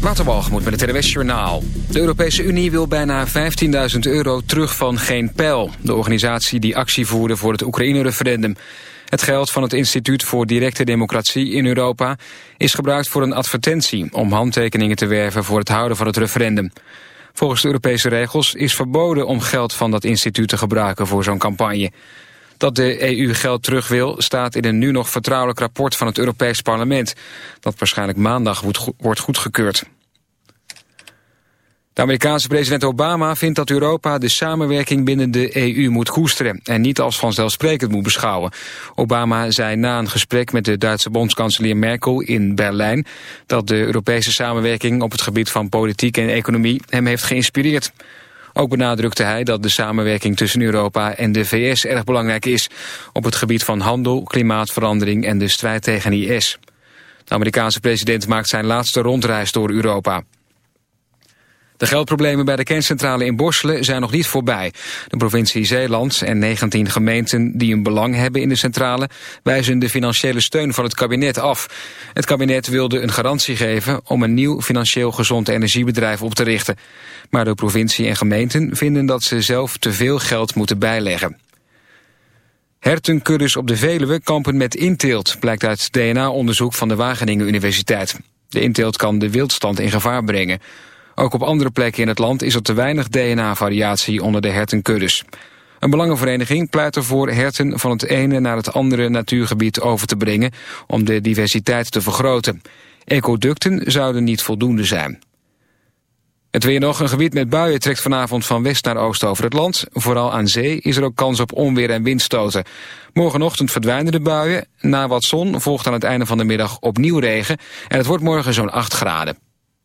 Waterwalgemoed met het RWS Journaal. De Europese Unie wil bijna 15.000 euro terug van Geen Pijl. De organisatie die actie voerde voor het Oekraïne-referendum. Het geld van het Instituut voor Directe Democratie in Europa... is gebruikt voor een advertentie om handtekeningen te werven... voor het houden van het referendum. Volgens de Europese regels is verboden om geld van dat instituut te gebruiken voor zo'n campagne. Dat de EU geld terug wil staat in een nu nog vertrouwelijk rapport van het Europees Parlement. Dat waarschijnlijk maandag wordt goedgekeurd. De Amerikaanse president Obama vindt dat Europa de samenwerking binnen de EU moet koesteren en niet als vanzelfsprekend moet beschouwen. Obama zei na een gesprek met de Duitse bondskanselier Merkel in Berlijn dat de Europese samenwerking op het gebied van politiek en economie hem heeft geïnspireerd. Ook benadrukte hij dat de samenwerking tussen Europa en de VS erg belangrijk is op het gebied van handel, klimaatverandering en de strijd tegen IS. De Amerikaanse president maakt zijn laatste rondreis door Europa. De geldproblemen bij de kerncentrale in Borselen zijn nog niet voorbij. De provincie Zeeland en 19 gemeenten die een belang hebben in de centrale... wijzen de financiële steun van het kabinet af. Het kabinet wilde een garantie geven om een nieuw financieel gezond energiebedrijf op te richten. Maar de provincie en gemeenten vinden dat ze zelf te veel geld moeten bijleggen. Hertenkuddes op de Veluwe kampen met inteelt, blijkt uit DNA-onderzoek van de Wageningen Universiteit. De inteelt kan de wildstand in gevaar brengen. Ook op andere plekken in het land is er te weinig DNA-variatie onder de hertenkuddes. Een belangenvereniging pleit ervoor herten van het ene naar het andere natuurgebied over te brengen om de diversiteit te vergroten. Ecoducten zouden niet voldoende zijn. Het weer nog. Een gebied met buien trekt vanavond van west naar oost over het land. Vooral aan zee is er ook kans op onweer en windstoten. Morgenochtend verdwijnen de buien. Na wat zon volgt aan het einde van de middag opnieuw regen. En het wordt morgen zo'n 8 graden.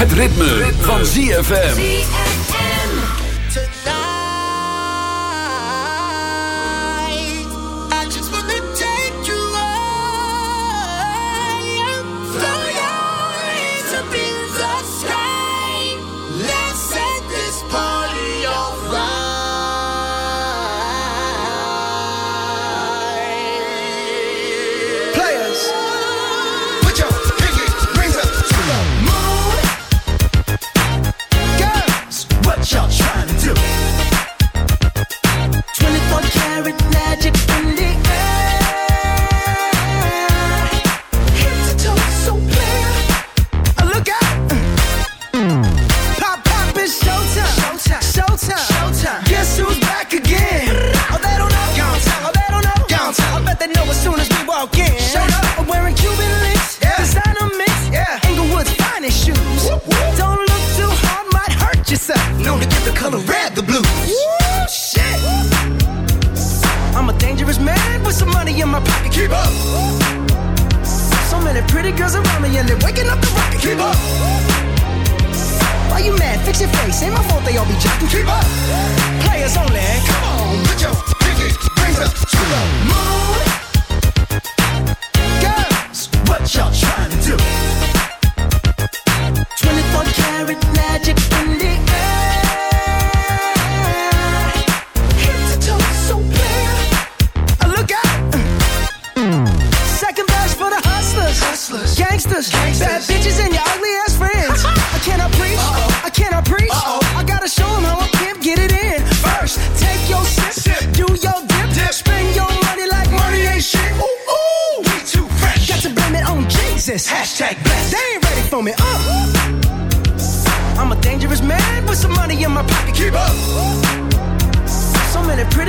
Het ritme, van ZFM.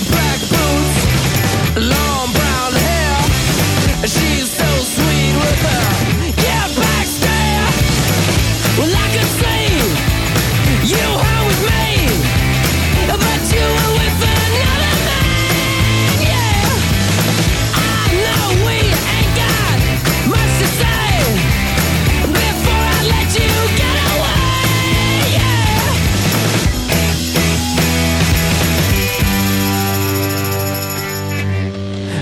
It's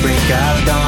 break of dawn.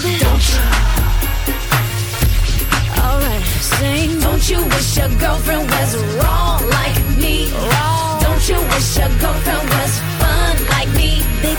baby. Don't you? Alright, sing. Don't you wish your girlfriend was wrong like me? Wrong. Don't you wish your girlfriend was fun like me? Big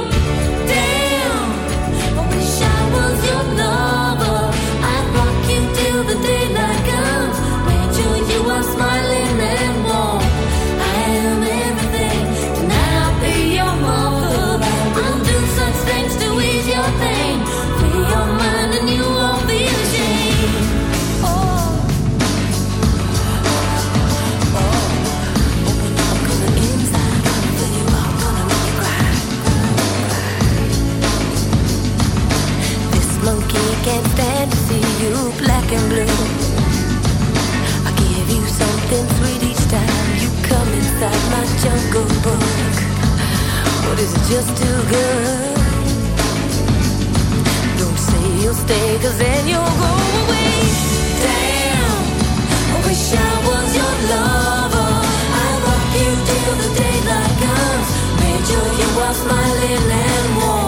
physical book? Or is it just too good? Don't say you'll stay, cause then you'll go away. Damn, I wish I was your lover. I love you till the daylight comes. Made sure you wash smiling and warm.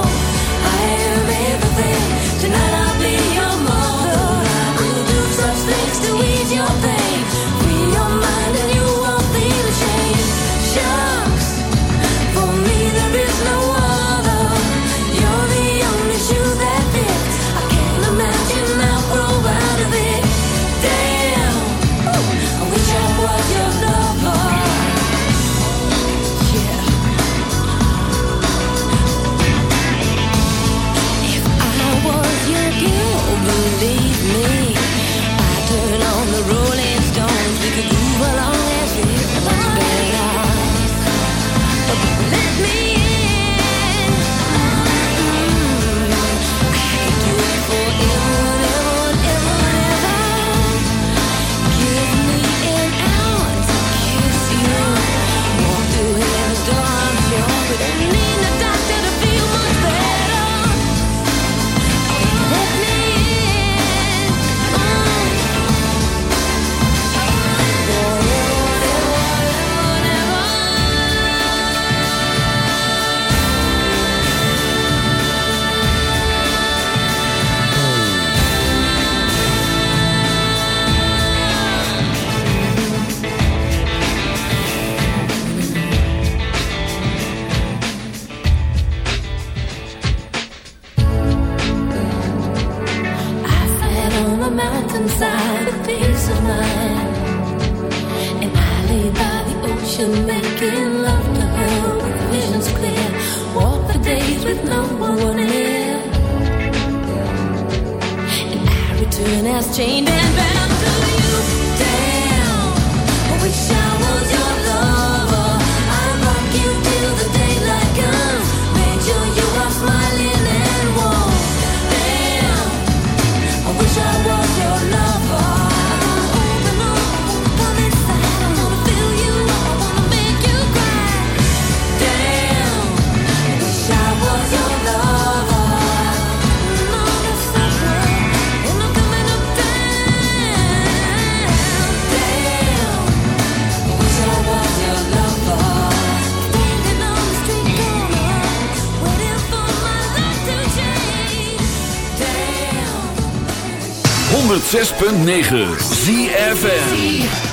106.9 ZFN